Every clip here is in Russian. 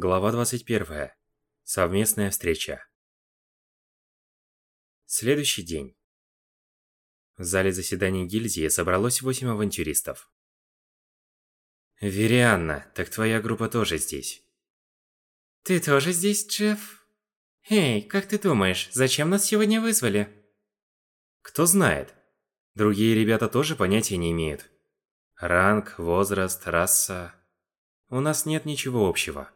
Глава 21. Совместная встреча. Следующий день. В зале заседаний гильдии собралось восемь авантюристов. Верианна, так твоя группа тоже здесь. Ты тоже здесь, Джефф? Эй, как ты думаешь, зачем нас сегодня вызвали? Кто знает. Другие ребята тоже понятия не имеют. Ранг, возраст, раса... У нас нет ничего общего.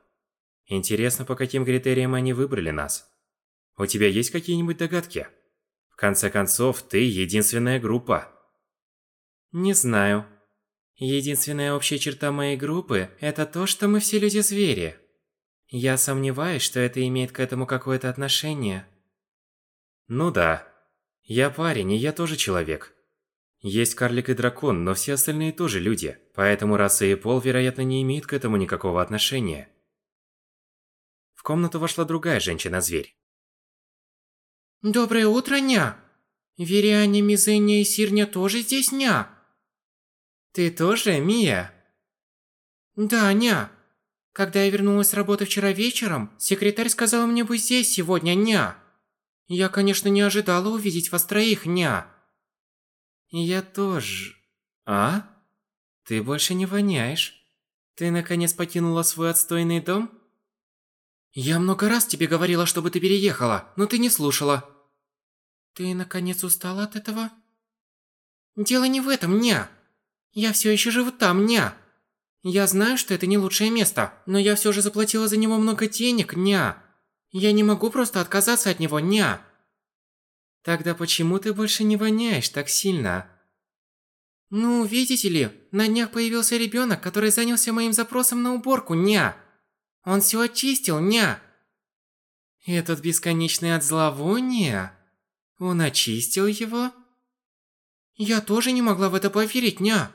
Интересно, по каким критериям они выбрали нас? У тебя есть какие-нибудь догадки? В конце концов, ты единственная группа. Не знаю. Единственная общая черта моей группы – это то, что мы все люди-звери. Я сомневаюсь, что это имеет к этому какое-то отношение. Ну да. Я парень, и я тоже человек. Есть карлик и дракон, но все остальные тоже люди, поэтому раса и пол, вероятно, не имеют к этому никакого отношения. В комнату вошла другая женщина-зверь. Доброе утро, ня! Вериане, Мизеня и Сирня тоже здесь, ня? Ты тоже, Мия? Да, ня. Когда я вернулась с работы вчера вечером, секретарь сказала мне быть здесь сегодня, ня. Я, конечно, не ожидала увидеть вас троих, ня. Я тоже. А? Ты больше не воняешь. Ты наконец покинула свой отстойный дом? Я много раз тебе говорила, чтобы ты переехала, но ты не слушала. Ты наконец устала от этого? Дело не в этом, ня. Я все еще живу там, ня. Я знаю, что это не лучшее место, но я все же заплатила за него много денег, ня. Я не могу просто отказаться от него, ня. Тогда почему ты больше не воняешь так сильно? Ну, видите ли, на днях появился ребенок, который занялся моим запросом на уборку, ня. Он все очистил, ня. Этот бесконечный от зловония? Он очистил его? Я тоже не могла в это поверить, ня.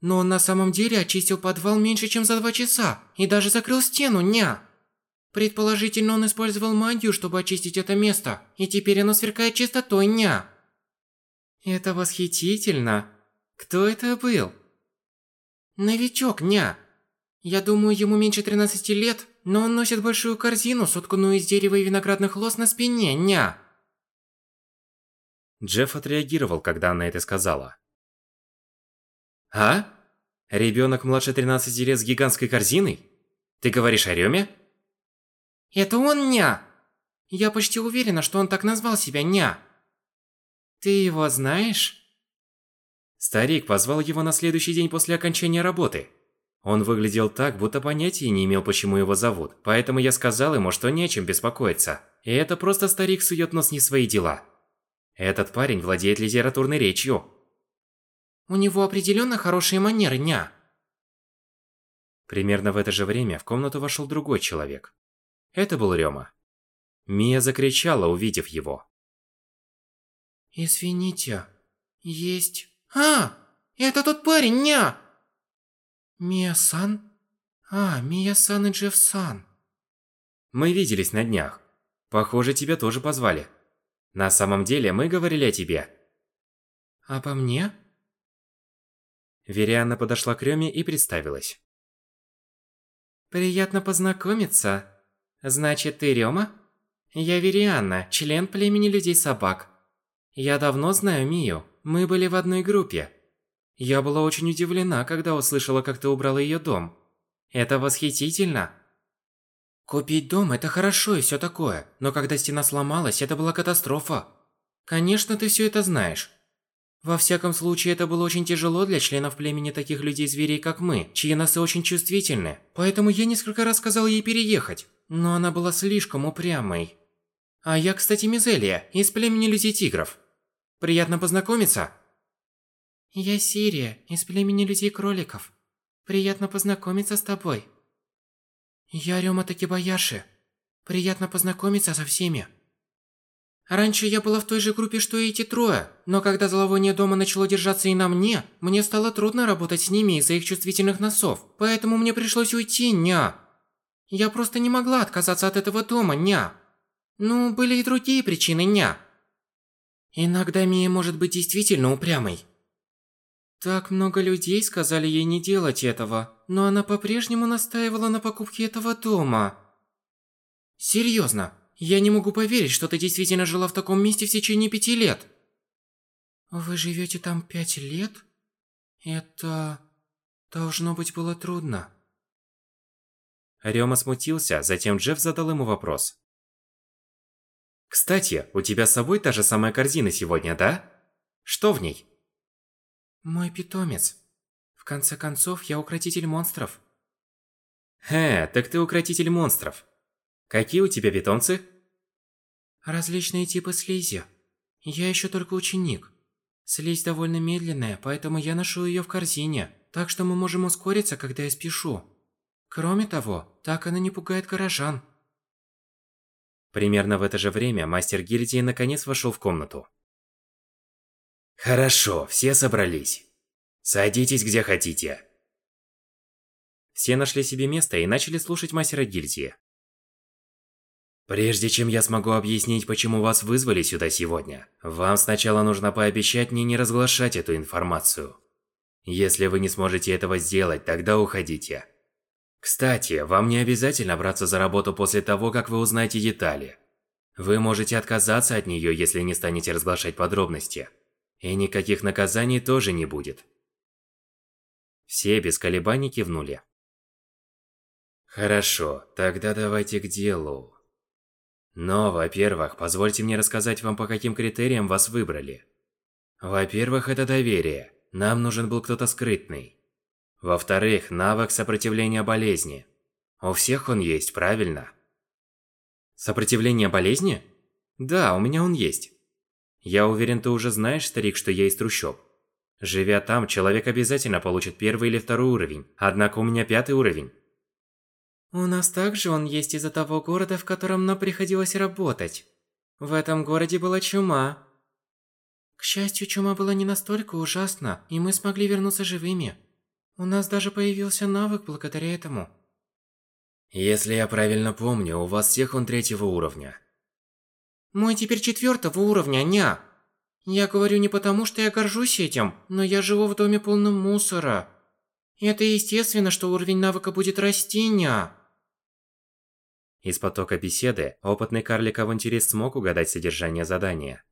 Но он на самом деле очистил подвал меньше, чем за два часа, и даже закрыл стену, ня. Предположительно, он использовал магию, чтобы очистить это место, и теперь оно сверкает чистотой, ня. Это восхитительно. Кто это был? Новичок, ня. Я думаю, ему меньше 13 лет, но он носит большую корзину, сотканную из дерева и виноградных лоз на спине, ня. Джефф отреагировал, когда она это сказала. А? Ребенок младше 13 лет с гигантской корзиной? Ты говоришь о Рёме? Это он, ня! Я почти уверена, что он так назвал себя, ня. Ты его знаешь? Старик позвал его на следующий день после окончания работы. Он выглядел так, будто понятия не имел, почему его зовут, поэтому я сказал ему, что не о чем беспокоиться. И это просто старик сует нос не свои дела. Этот парень владеет литературной речью. У него определенно хорошие манеры, ня. Примерно в это же время в комнату вошел другой человек. Это был Рёма. Мия закричала, увидев его. «Извините, есть...» «А, это тот парень, ня!» «Мия-сан? А, Мия-сан и Джефф-сан». Мы виделись на днях. Похоже, тебя тоже позвали. На самом деле, мы говорили о тебе. Обо мне? Верианна подошла к Рёме и представилась. Приятно познакомиться. Значит, ты Рёма? Я Верианна, член племени людей-собак. Я давно знаю Мию, мы были в одной группе. Я была очень удивлена, когда услышала, как ты убрала её дом. Это восхитительно. Купить дом – это хорошо и всё такое, но когда стена сломалась, это была катастрофа. Конечно, ты всё это знаешь. Во всяком случае, это было очень тяжело для членов племени таких людей-зверей, как мы, чьи носы очень чувствительны. Поэтому я несколько раз сказал ей переехать, но она была слишком упрямой. А я, кстати, Мизелия, из племени людей-тигров. Приятно познакомиться. Я Сирия, из племени людей-кроликов. Приятно познакомиться с тобой. Я Рёма Такибаяши. Приятно познакомиться со всеми. Раньше я была в той же группе, что и эти трое, но когда зловоние дома начало держаться и на мне, мне стало трудно работать с ними из-за их чувствительных носов, поэтому мне пришлось уйти, ня. Я просто не могла отказаться от этого дома, ня. Ну, были и другие причины, ня. Иногда Мия может быть действительно упрямой. Так много людей сказали ей не делать этого, но она по-прежнему настаивала на покупке этого дома. Серьезно, я не могу поверить, что ты действительно жила в таком месте в течение пяти лет. Вы живете там пять лет? Это... должно быть было трудно. Рёма смутился, затем Джефф задал ему вопрос. «Кстати, у тебя с собой та же самая корзина сегодня, да? Что в ней?» Мой питомец. В конце концов, я укротитель монстров. Хе, так ты укротитель монстров. Какие у тебя питомцы? Различные типы слизи. Я еще только ученик. Слизь довольно медленная, поэтому я ношу ее в корзине, так что мы можем ускориться, когда я спешу. Кроме того, так она не пугает горожан. Примерно в это же время мастер гильдии наконец вошел в комнату. Хорошо, все собрались. Садитесь где хотите. Все нашли себе место и начали слушать мастера гильдии. Прежде чем я смогу объяснить, почему вас вызвали сюда сегодня, вам сначала нужно пообещать мне не разглашать эту информацию. Если вы не сможете этого сделать, тогда уходите. Кстати, вам не обязательно браться за работу после того, как вы узнаете детали. Вы можете отказаться от нее, если не станете разглашать подробности. И никаких наказаний тоже не будет. Все без колебаний кивнули. Хорошо, тогда давайте к делу. Но, во-первых, позвольте мне рассказать вам, по каким критериям вас выбрали. Во-первых, это доверие. Нам нужен был кто-то скрытный. Во-вторых, навык сопротивления болезни. У всех он есть, правильно? Сопротивление болезни? Да, у меня он есть. Я уверен, ты уже знаешь, старик, что я из трущоб. Живя там, человек обязательно получит первый или второй уровень, однако у меня пятый уровень. У нас также он есть из-за того города, в котором нам приходилось работать. В этом городе была чума. К счастью, чума была не настолько ужасна, и мы смогли вернуться живыми. У нас даже появился навык благодаря этому. Если я правильно помню, у вас всех он третьего уровня. Мой теперь четвертого уровня, ня. Я говорю не потому, что я горжусь этим, но я живу в доме полном мусора. Это естественно, что уровень навыка будет расти, ня. Из потока беседы опытный карлик-авантюрист смог угадать содержание задания.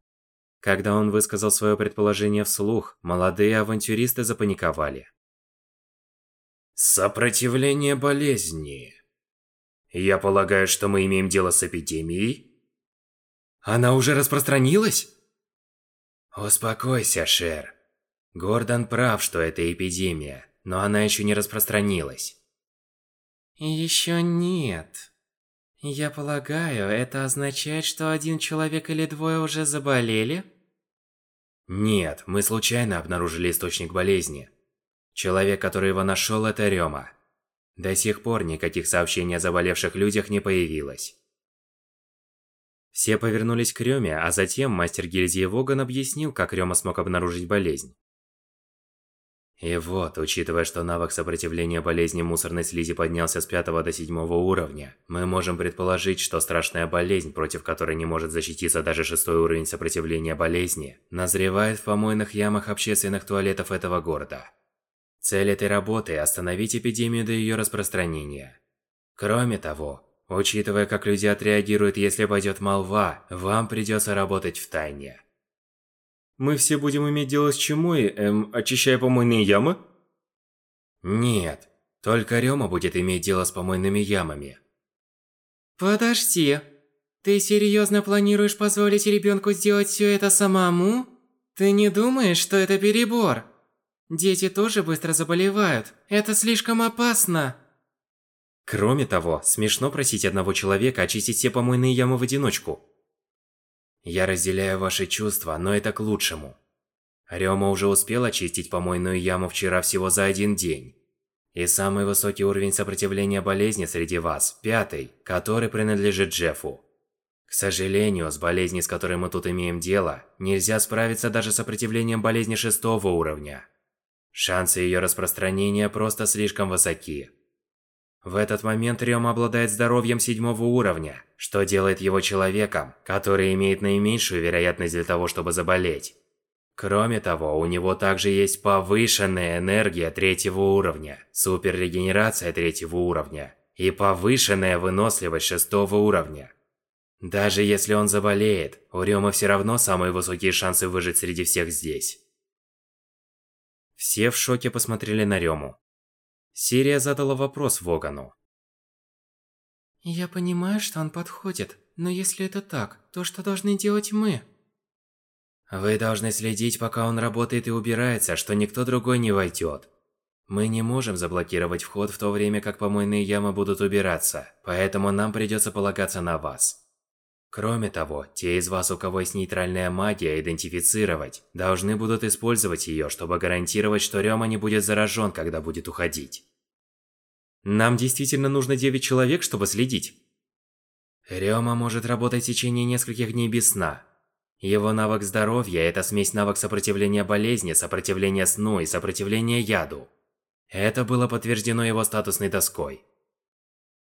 Когда он высказал свое предположение вслух, молодые авантюристы запаниковали. Сопротивление болезни. Я полагаю, что мы имеем дело с эпидемией? Она уже распространилась? Успокойся, Шер. Гордон прав, что это эпидемия, но она еще не распространилась. Еще нет. Я полагаю, это означает, что один человек или двое уже заболели? Нет, мы случайно обнаружили источник болезни. Человек, который его нашел, это Рёма. До сих пор никаких сообщений о заболевших людях не появилось. Все повернулись к Рёме, а затем мастер гильдии Воган объяснил, как Рёма смог обнаружить болезнь. И вот, учитывая, что навык сопротивления болезни мусорной слизи поднялся с 5 до 7 уровня, мы можем предположить, что страшная болезнь, против которой не может защититься даже шестой уровень сопротивления болезни, назревает в помойных ямах общественных туалетов этого города. Цель этой работы – остановить эпидемию до ее распространения. Кроме того, Учитывая, как люди отреагируют, если пойдет молва, вам придется работать в тайне. Мы все будем иметь дело с чумой, эм, очищая помойные ямы? Нет, только Рёма будет иметь дело с помойными ямами. Подожди. Ты серьезно планируешь позволить ребенку сделать все это самому? Ты не думаешь, что это перебор? Дети тоже быстро заболевают. Это слишком опасно. Кроме того, смешно просить одного человека очистить все помойные ямы в одиночку. Я разделяю ваши чувства, но это к лучшему. Рёма уже успел очистить помойную яму вчера всего за один день. И самый высокий уровень сопротивления болезни среди вас – пятый, который принадлежит Джеффу. К сожалению, с болезнью, с которой мы тут имеем дело, нельзя справиться даже с сопротивлением болезни шестого уровня. Шансы ее распространения просто слишком высоки. В этот момент Рём обладает здоровьем седьмого уровня, что делает его человеком, который имеет наименьшую вероятность для того, чтобы заболеть. Кроме того, у него также есть повышенная энергия третьего уровня, суперрегенерация третьего уровня и повышенная выносливость шестого уровня. Даже если он заболеет, у Рёмы все равно самые высокие шансы выжить среди всех здесь. Все в шоке посмотрели на Рёму. Сирия задала вопрос Вогану. Я понимаю, что он подходит, но если это так, то что должны делать мы? Вы должны следить, пока он работает и убирается, что никто другой не войдет. Мы не можем заблокировать вход в то время, как помойные ямы будут убираться, поэтому нам придется полагаться на вас. Кроме того, те из вас, у кого есть нейтральная магия, идентифицировать, должны будут использовать ее, чтобы гарантировать, что Рёма не будет заражен, когда будет уходить. Нам действительно нужно 9 человек, чтобы следить. Рёма может работать в течение нескольких дней без сна, его навык здоровья – это смесь навык сопротивления болезни, сопротивления сну и сопротивления яду. Это было подтверждено его статусной доской.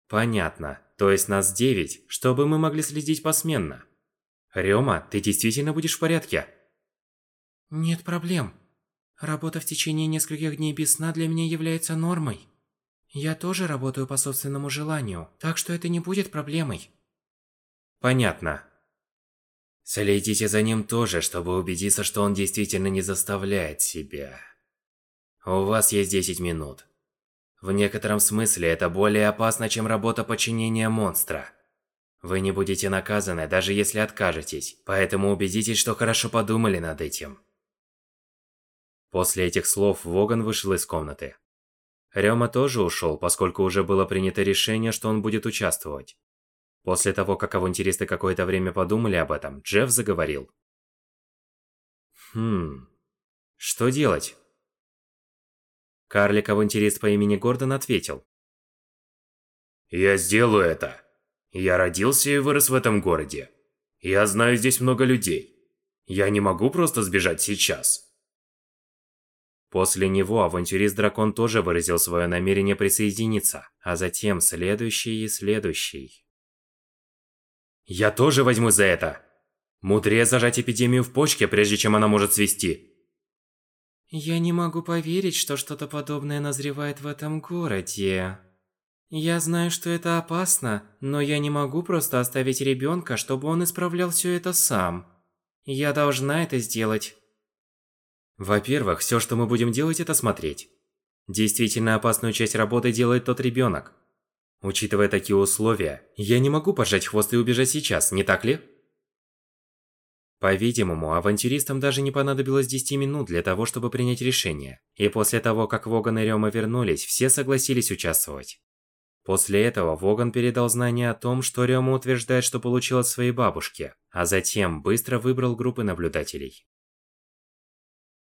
Понятно. То есть нас девять, чтобы мы могли следить посменно. Рёма, ты действительно будешь в порядке? Нет проблем. Работа в течение нескольких дней без сна для меня является нормой. Я тоже работаю по собственному желанию, так что это не будет проблемой. Понятно. Следите за ним тоже, чтобы убедиться, что он действительно не заставляет себя. У вас есть 10 минут. В некотором смысле это более опасно, чем работа подчинения монстра. Вы не будете наказаны, даже если откажетесь, поэтому убедитесь, что хорошо подумали над этим. После этих слов Воган вышел из комнаты. Рёма тоже ушел, поскольку уже было принято решение, что он будет участвовать. После того, как авантюристы какое-то время подумали об этом, Джефф заговорил. Хм... Что делать? Карлик-авантюрист по имени Гордон ответил. Я сделаю это. Я родился и вырос в этом городе. Я знаю здесь много людей. Я не могу просто сбежать сейчас. После него авантюрист-дракон тоже выразил свое намерение присоединиться, а затем следующий и следующий. Я тоже возьму за это. Мудрее зажать эпидемию в почке, прежде чем она может свести. Я не могу поверить, что что-то подобное назревает в этом городе. Я знаю, что это опасно, но я не могу просто оставить ребенка, чтобы он исправлял все это сам. Я должна это сделать. Во-первых, все, что мы будем делать, это смотреть. Действительно опасную часть работы делает тот ребенок. Учитывая такие условия, я не могу пожать хвост и убежать сейчас, не так ли? По-видимому, авантюристам даже не понадобилось 10 минут для того, чтобы принять решение. И после того, как Воган и Рёма вернулись, все согласились участвовать. После этого Воган передал знание о том, что Рёма утверждает, что получил от своей бабушки, а затем быстро выбрал группы наблюдателей.